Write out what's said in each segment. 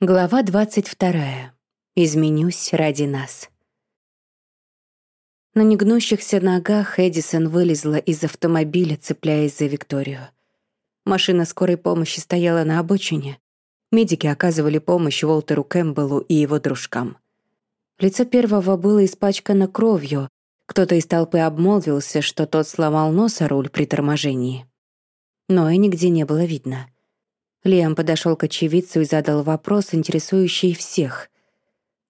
Глава 22. Изменюсь ради нас. На негнущихся ногах Эдисон вылезла из автомобиля, цепляясь за Викторию. Машина скорой помощи стояла на обочине. Медики оказывали помощь Уолтеру Кэмпбеллу и его дружкам. Лицо первого было испачкано кровью. Кто-то из толпы обмолвился, что тот сломал нос о руль при торможении. Но и нигде не было видно. Лиам подошел к очевидцу и задал вопрос, интересующий всех.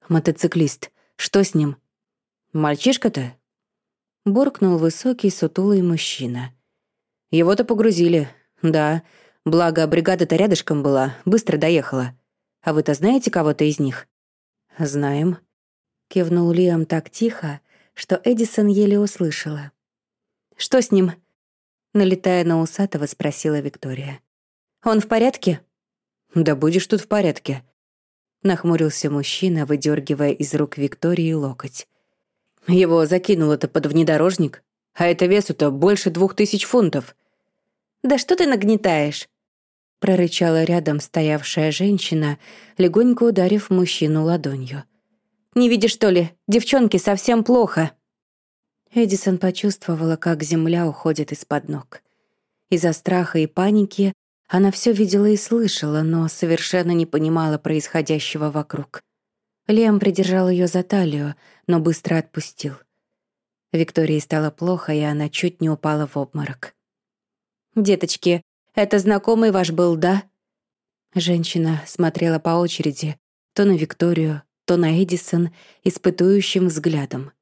«Мотоциклист, что с ним?» «Мальчишка-то?» Буркнул высокий, сутулый мужчина. «Его-то погрузили, да. Благо, бригада-то рядышком была, быстро доехала. А вы-то знаете кого-то из них?» «Знаем», — кивнул Лиам так тихо, что Эдисон еле услышала. «Что с ним?» Налетая на усатого, спросила Виктория. Он в порядке?» «Да будешь тут в порядке», — нахмурился мужчина, выдергивая из рук Виктории локоть. «Его закинуло-то под внедорожник, а это весу-то больше двух тысяч фунтов». «Да что ты нагнетаешь?» — прорычала рядом стоявшая женщина, легонько ударив мужчину ладонью. «Не видишь, что ли? Девчонке совсем плохо». Эдисон почувствовала, как земля уходит из-под ног. Из-за страха и паники она все видела и слышала, но совершенно не понимала происходящего вокруг. Лем придержал ее за талию, но быстро отпустил. Виктории стало плохо, и она чуть не упала в обморок. «Деточки, это знакомый ваш был, да?» Женщина смотрела по очереди то на Викторию, то на Эдисон испытующим взглядом.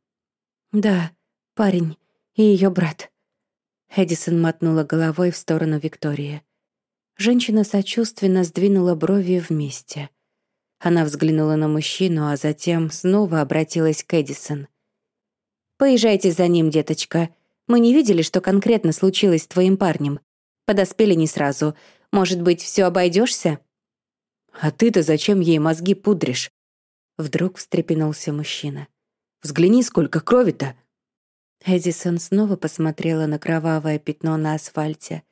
«Да, парень и ее брат». Эдисон мотнула головой в сторону Виктории. Женщина сочувственно сдвинула брови вместе. Она взглянула на мужчину, а затем снова обратилась к Эдисон. «Поезжайте за ним, деточка. Мы не видели, что конкретно случилось с твоим парнем. Подоспели не сразу. Может быть, все обойдешься? «А ты-то зачем ей мозги пудришь?» Вдруг встрепенулся мужчина. «Взгляни, сколько крови-то!» Эдисон снова посмотрела на кровавое пятно на асфальте.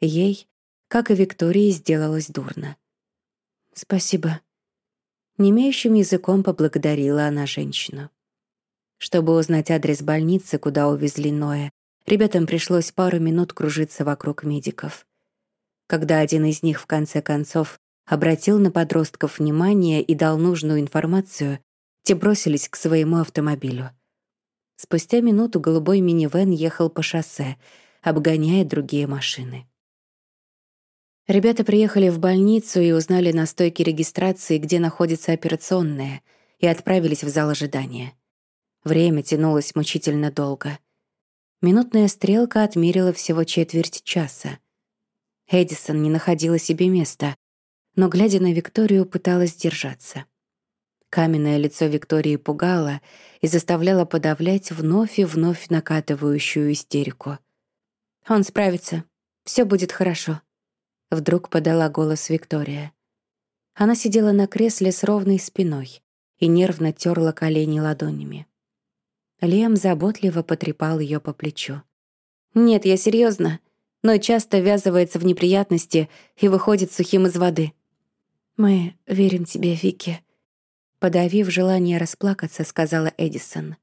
Ей как и Виктории, сделалось дурно. «Спасибо». Немеющим языком поблагодарила она женщину. Чтобы узнать адрес больницы, куда увезли Ноя, ребятам пришлось пару минут кружиться вокруг медиков. Когда один из них в конце концов обратил на подростков внимание и дал нужную информацию, те бросились к своему автомобилю. Спустя минуту голубой минивэн ехал по шоссе, обгоняя другие машины. Ребята приехали в больницу и узнали на стойке регистрации, где находится операционная, и отправились в зал ожидания. Время тянулось мучительно долго. Минутная стрелка отмерила всего четверть часа. Эдисон не находила себе места, но, глядя на Викторию, пыталась держаться. Каменное лицо Виктории пугало и заставляло подавлять вновь и вновь накатывающую истерику. «Он справится. Все будет хорошо», Вдруг подала голос Виктория. Она сидела на кресле с ровной спиной и нервно терла колени ладонями. Лем заботливо потрепал ее по плечу. «Нет, я серьезно, но часто ввязывается в неприятности и выходит сухим из воды». «Мы верим тебе, Вики», — подавив желание расплакаться, сказала Эдисон.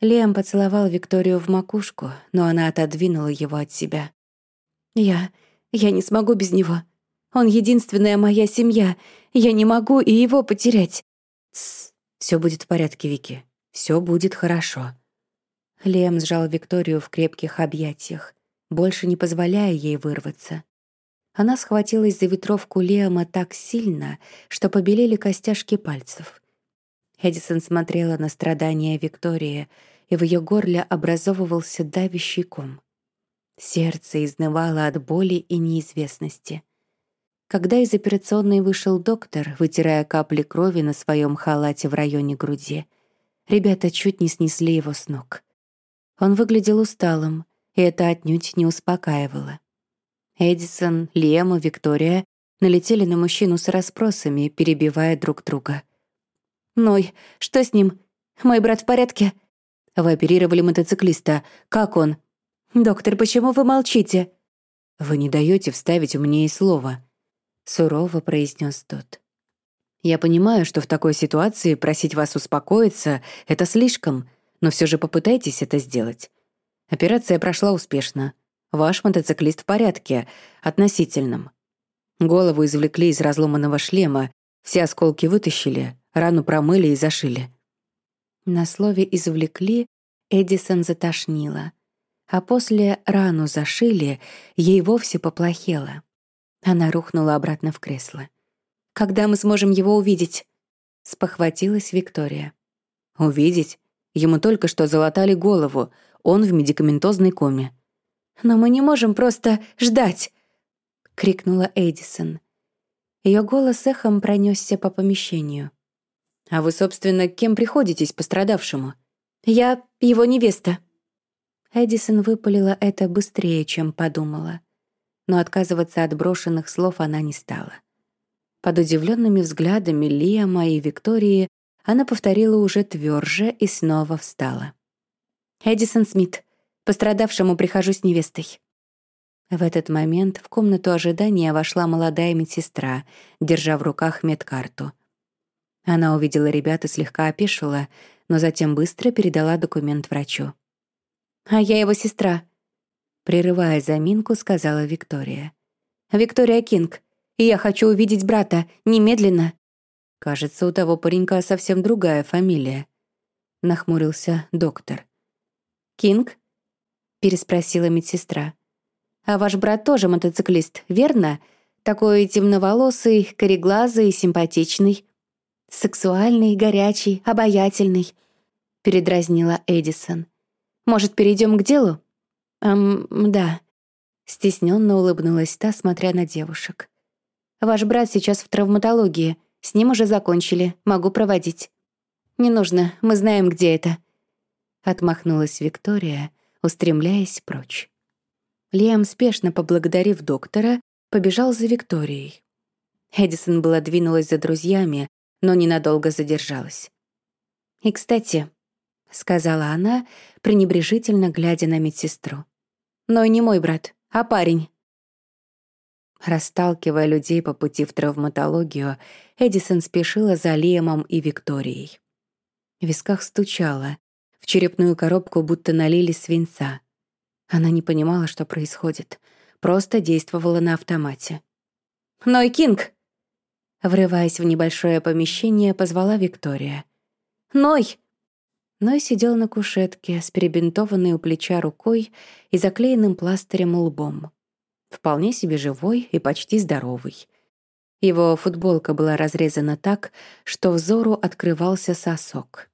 Лем поцеловал Викторию в макушку, но она отодвинула его от себя. «Я... Я не смогу без него. Он единственная моя семья. Я не могу и его потерять. Тссс, все будет в порядке, Вики. Все будет хорошо. Лем сжал Викторию в крепких объятиях, больше не позволяя ей вырваться. Она схватилась за ветровку Лема так сильно, что побелели костяшки пальцев. Эдисон смотрела на страдания Виктории, и в ее горле образовывался давящий ком. Сердце изнывало от боли и неизвестности. Когда из операционной вышел доктор, вытирая капли крови на своем халате в районе груди, ребята чуть не снесли его с ног. Он выглядел усталым, и это отнюдь не успокаивало. Эдисон, Лема, Виктория налетели на мужчину с расспросами, перебивая друг друга. «Ной, что с ним? Мой брат в порядке?» «Вы оперировали мотоциклиста. Как он?» «Доктор, почему вы молчите?» «Вы не даете вставить меня и слова», — сурово произнес тот. Я понимаю, что в такой ситуации просить вас успокоиться — это слишком, но все же попытайтесь это сделать. Операция прошла успешно. Ваш мотоциклист в порядке, относительном. Голову извлекли из разломанного шлема, все осколки вытащили, рану промыли и зашили. На слове «извлекли» Эдисон затошнила. А после рану зашили, ей вовсе поплохело. Она рухнула обратно в кресло. «Когда мы сможем его увидеть?» — спохватилась Виктория. «Увидеть? Ему только что залатали голову, он в медикаментозной коме». «Но мы не можем просто ждать!» — крикнула Эдисон. Ее голос эхом пронесся по помещению. «А вы, собственно, кем приходитесь пострадавшему?» «Я его невеста». Эдисон выпалила это быстрее, чем подумала. Но отказываться от брошенных слов она не стала. Под удивленными взглядами Лиама и Виктории она повторила уже тверже и снова встала. «Эдисон Смит, пострадавшему прихожу с невестой». В этот момент в комнату ожидания вошла молодая медсестра, держа в руках медкарту. Она увидела ребят и слегка опешила, но затем быстро передала документ врачу. «А я его сестра», — прерывая заминку, сказала Виктория. «Виктория Кинг, я хочу увидеть брата, немедленно». «Кажется, у того паренька совсем другая фамилия», — нахмурился доктор. «Кинг?» — переспросила медсестра. А ваш брат тоже мотоциклист, верно? Такой темноволосый, кореглазый, симпатичный. Сексуальный, горячий, обаятельный. Передразнила Эдисон. Может, перейдем к делу? Эм, да. Стесненно улыбнулась та, смотря на девушек. Ваш брат сейчас в травматологии. С ним уже закончили. Могу проводить. Не нужно, мы знаем, где это. Отмахнулась Виктория, устремляясь прочь. Лиам, спешно поблагодарив доктора, побежал за Викторией. Эдисон была двинулась за друзьями, но ненадолго задержалась. «И, кстати», — сказала она, пренебрежительно глядя на медсестру, «но не мой брат, а парень». Расталкивая людей по пути в травматологию, Эдисон спешила за Лиамом и Викторией. В висках стучало, в черепную коробку будто налили свинца — она не понимала, что происходит, просто действовала на автомате. «Ной Кинг!» Врываясь в небольшое помещение, позвала Виктория. «Ной!» Ной сидел на кушетке с перебинтованной у плеча рукой и заклеенным пластырем лбом. Вполне себе живой и почти здоровый. Его футболка была разрезана так, что взору открывался сосок.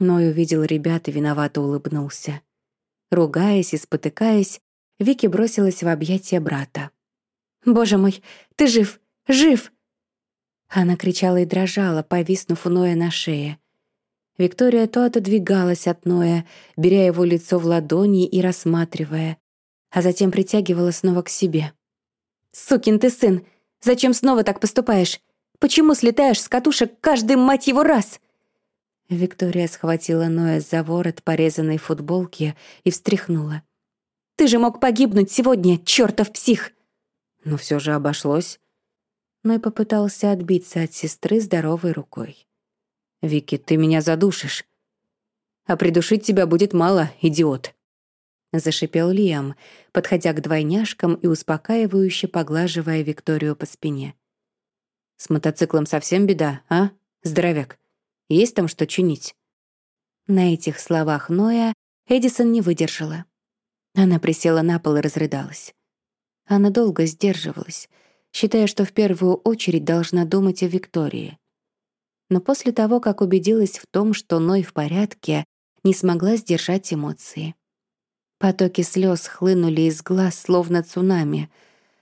Ной увидел ребят и виновато улыбнулся. Ругаясь и спотыкаясь, Вики бросилась в объятия брата. «Боже мой, ты жив! Жив!» Она кричала и дрожала, повиснув у Ноя на шее. Виктория то отодвигалась от Ноя, беря его лицо в ладони и рассматривая, а затем притягивала снова к себе. «Сукин ты сын! Зачем снова так поступаешь? Почему слетаешь с катушек каждый, мать его, раз?» Виктория схватила Ноя за ворот порезанной футболки и встряхнула. «Ты же мог погибнуть сегодня, чертов псих!» Но все же обошлось. Ной попытался отбиться от сестры здоровой рукой. «Вики, ты меня задушишь. А придушить тебя будет мало, идиот!» Зашипел Лиам, подходя к двойняшкам и успокаивающе поглаживая Викторию по спине. «С мотоциклом совсем беда, а, здоровяк?» Есть там что чинить?» На этих словах Ноя Эдисон не выдержала. Она присела на пол и разрыдалась. Она долго сдерживалась, считая, что в первую очередь должна думать о Виктории. Но после того, как убедилась в том, что Ной в порядке, не смогла сдержать эмоции. Потоки слез хлынули из глаз, словно цунами,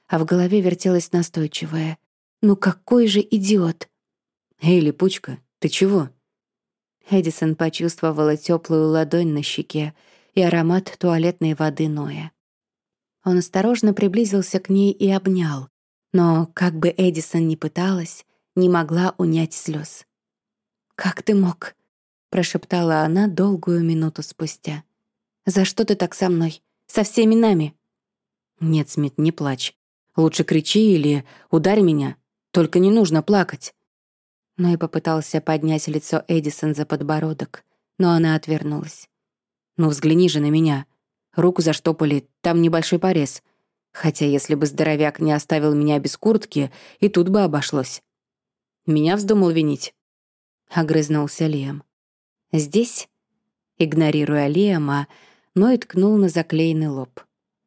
а в голове вертелось настойчивое. «Ну какой же идиот!» «Эй, липучка, ты чего?» Эдисон почувствовала теплую ладонь на щеке и аромат туалетной воды Ноя. Он осторожно приблизился к ней и обнял, но, как бы Эдисон ни пыталась, не могла унять слез. «Как ты мог?» — прошептала она долгую минуту спустя. «За что ты так со мной? Со всеми нами?» «Нет, Смит, не плачь. Лучше кричи или ударь меня. Только не нужно плакать». Но и попытался поднять лицо Эдисон за подбородок, но она отвернулась. «Ну, взгляни же на меня. Руку заштопали, там небольшой порез. Хотя если бы здоровяк не оставил меня без куртки, и тут бы обошлось. Меня вздумал винить?» Огрызнулся Лиам. «Здесь?» Игнорируя Лиама, Ной ткнул на заклеенный лоб.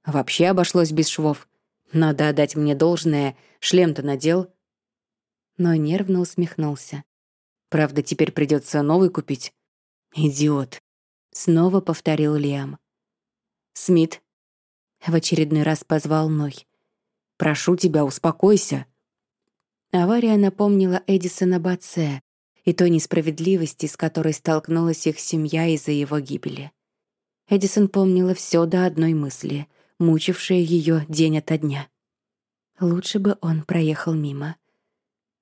«Вообще обошлось без швов. Надо отдать мне должное, шлем-то надел». Но нервно усмехнулся. «Правда, теперь придется новый купить?» «Идиот», — снова повторил Лиам. «Смит», — в очередной раз позвал Ной. «Прошу тебя, успокойся». Авария напомнила Эдисона об отце и той несправедливости, с которой столкнулась их семья из-за его гибели. Эдисон помнила все до одной мысли, мучившая ее день ото дня. Лучше бы он проехал мимо.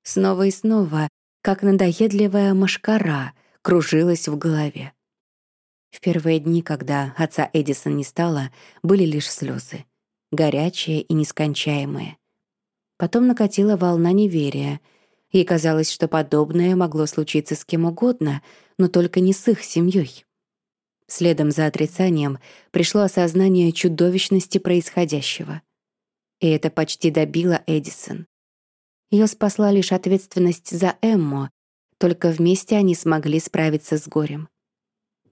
Снова и снова, как надоедливая машкара, кружилась в голове. В первые дни, когда отца Эдисон не стало, были лишь слезы, горячие и нескончаемые. Потом накатила волна неверия. Ей казалось, что подобное могло случиться с кем угодно, но только не с их семьей. Следом за отрицанием пришло осознание чудовищности происходящего. И это почти добило Эдисон. Ее спасла лишь ответственность за Эмму, только вместе они смогли справиться с горем.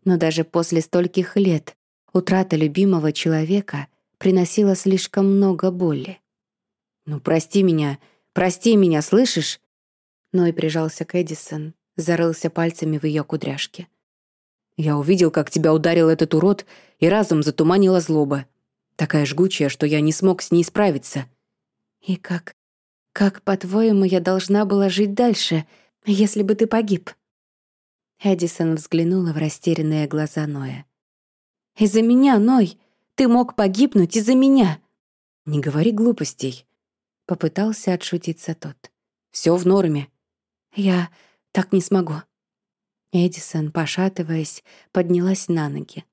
Но даже после стольких лет утрата любимого человека приносила слишком много боли. «Ну, прости меня, прости меня, слышишь?» Ной прижался к Эдисон, зарылся пальцами в ее кудряшки. «Я увидел, как тебя ударил этот урод, и разум затуманила злоба. Такая жгучая, что я не смог с ней справиться». «И как? Как, по-твоему, я должна была жить дальше, если бы ты погиб?» Эдисон взглянула в растерянные глаза Ноя. «Из-за меня, Ной! Ты мог погибнуть из-за меня!» «Не говори глупостей. Попытался отшутиться тот. Все в норме. Я так не смогу. Эдисон, пошатываясь, поднялась на ноги.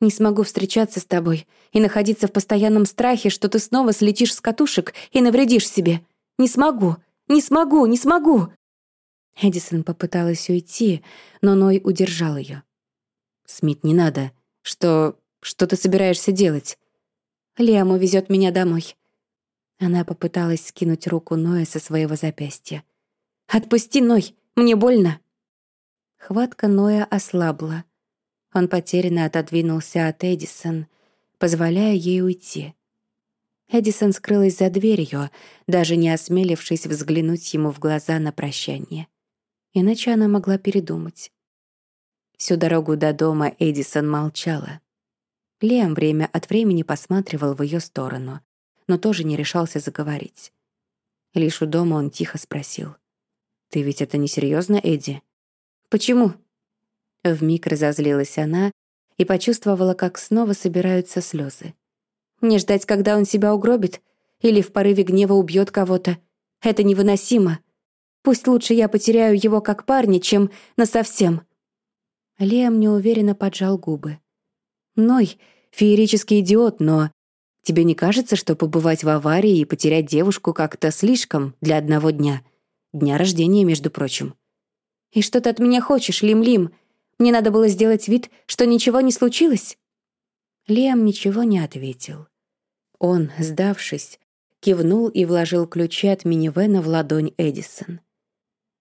«Не смогу встречаться с тобой и находиться в постоянном страхе, что ты снова слетишь с катушек и навредишь себе. Не смогу! Не смогу! Не смогу!» Эдисон попыталась уйти, но Ной удержал ее. «Смит, не надо. Что... что ты собираешься делать?» «Лиам увезет меня домой. Она попыталась скинуть руку Ноя со своего запястья. «Отпусти, Ной! Мне больно!» Хватка Ноя ослабла. Он потерянно отодвинулся от Эдисон, позволяя ей уйти. Эдисон скрылась за дверью, даже не осмелившись взглянуть ему в глаза на прощание. Иначе она могла передумать. Всю дорогу до дома Эдисон молчала. Лем время от времени посматривал в ее сторону, но тоже не решался заговорить. Лишь у дома он тихо спросил. «Ты ведь это несерьезно, Эдди?» «Почему?» Вмиг разозлилась она и почувствовала, как снова собираются слезы. «Не ждать, когда он себя угробит? Или в порыве гнева убьет кого-то? Это невыносимо. Пусть лучше я потеряю его как парня, чем насовсем». Лиам неуверенно поджал губы. «Ной, феерический идиот, но Тебе не кажется, что побывать в аварии и потерять девушку как-то слишком для одного дня? Дня рождения, между прочим. И что ты от меня хочешь, Лим-Лим? Мне надо было сделать вид, что ничего не случилось?» Лиам ничего не ответил. Он, сдавшись, кивнул и вложил ключи от минивэна в ладонь Эдисон.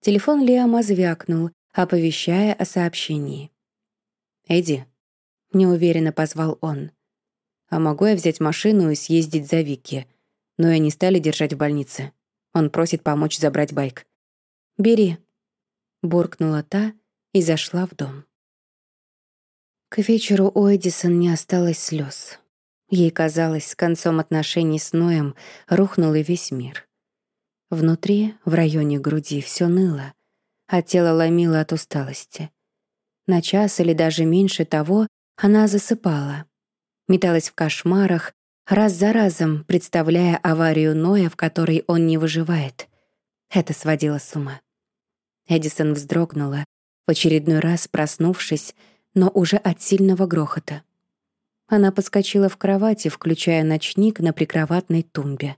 Телефон Лиама звякнул, оповещая о сообщении. «Эдди», — неуверенно позвал он, — а могу я взять машину и съездить за Вики? Но и не стали держать в больнице. Он просит помочь забрать байк. «Бери», — буркнула та и зашла в дом. К вечеру у Эдисон не осталось слез. Ей казалось, с концом отношений с Ноем рухнул и весь мир. Внутри, в районе груди, все ныло, а тело ломило от усталости. На час или даже меньше того она засыпала, металась в кошмарах, раз за разом представляя аварию Ноя, в которой он не выживает. Это сводило с ума. Эдисон вздрогнула, в очередной раз проснувшись, но уже от сильного грохота. Она подскочила в кровати, включая ночник на прикроватной тумбе.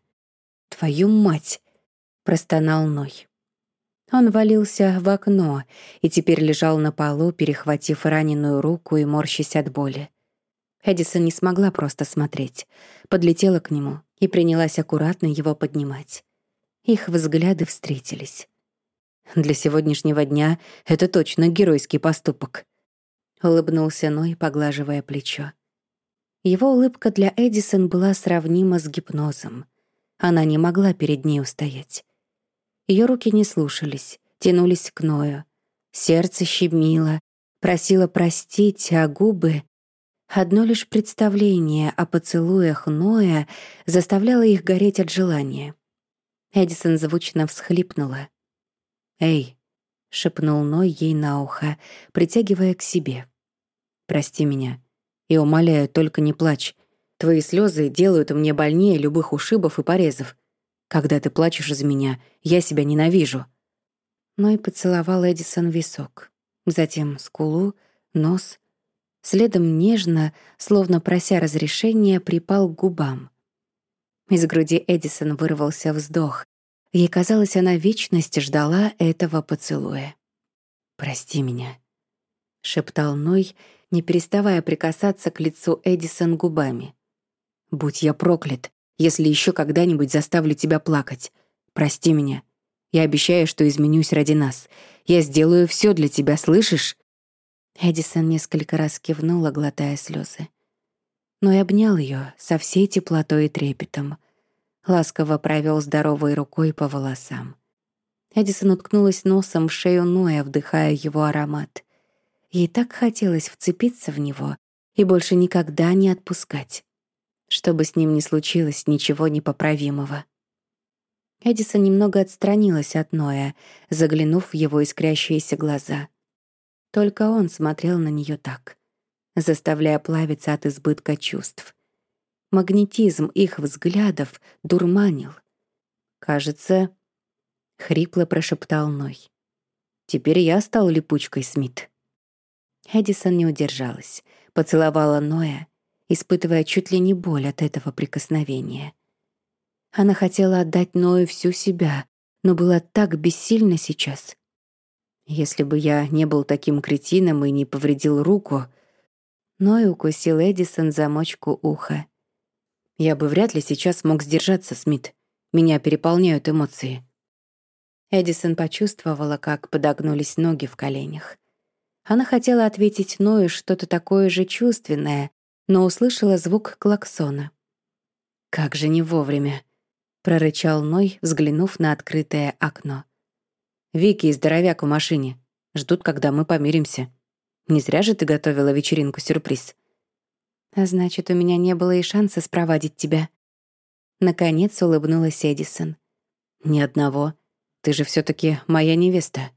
«Твою мать!» — простонал Ной. Он валился в окно и теперь лежал на полу, перехватив раненую руку и морщась от боли. Эдисон не смогла просто смотреть. Подлетела к нему и принялась аккуратно его поднимать. Их взгляды встретились. Для сегодняшнего дня это точно геройский поступок. Улыбнулся Ной, поглаживая плечо. Его улыбка для Эдисон была сравнима с гипнозом. Она не могла перед ней устоять. Ее руки не слушались, тянулись к Ною. Сердце щемило, просило простить, а губы... Одно лишь представление о поцелуях Ноя заставляло их гореть от желания. Эдисон звучно всхлипнула. «Эй!» — шепнул Ной ей на ухо, притягивая к себе. «Прости меня. И умоляю, только не плачь. Твои слезы делают мне больнее любых ушибов и порезов. Когда ты плачешь из меня, я себя ненавижу». Ной поцеловал Эдисон висок, затем скулу, нос. Следом нежно, словно прося разрешения, припал к губам. Из груди Эдисон вырвался вздох, Ей казалось, она вечность ждала этого поцелуя. «Прости меня», — шептал Ной, не переставая прикасаться к лицу Эдисон губами. «Будь я проклят, если еще когда-нибудь заставлю тебя плакать. Прости меня. Я обещаю, что изменюсь ради нас. Я сделаю все для тебя, слышишь?» Эдисон несколько раз кивнула, глотая слезы. Ной обнял ее со всей теплотой и трепетом — ласково провел здоровой рукой по волосам. Эдисон уткнулась носом в шею Ноя, вдыхая его аромат. Ей так хотелось вцепиться в него и больше никогда не отпускать. Что бы с ним ни случилось, ничего непоправимого. Эдисон немного отстранилась от Ноя, заглянув в его искрящиеся глаза. Только он смотрел на нее так, заставляя плавиться от избытка чувств — Магнетизм их взглядов дурманил. «Кажется...» — хрипло прошептал Ной. «Теперь я стал липучкой, Смит». Эдисон не удержалась, поцеловала Ноя, испытывая чуть ли не боль от этого прикосновения. Она хотела отдать Ною всю себя, но была так бессильна сейчас. Если бы я не был таким кретином и не повредил руку... Ной укусил Эдисон замочку уха. Я бы вряд ли сейчас мог сдержаться, Смит. Меня переполняют эмоции. Эдисон почувствовала, как подогнулись ноги в коленях. Она хотела ответить Ною что-то такое же чувственное, но услышала звук клаксона. «Как же не вовремя!» — прорычал Ной, взглянув на открытое окно. «Вики и здоровяк в машине. Ждут, когда мы помиримся. Не зря же ты готовила вечеринку-сюрприз. А значит, у меня не было и шанса спровадить тебя. Наконец улыбнулась Эдисон. Ни одного. Ты же все таки моя невеста.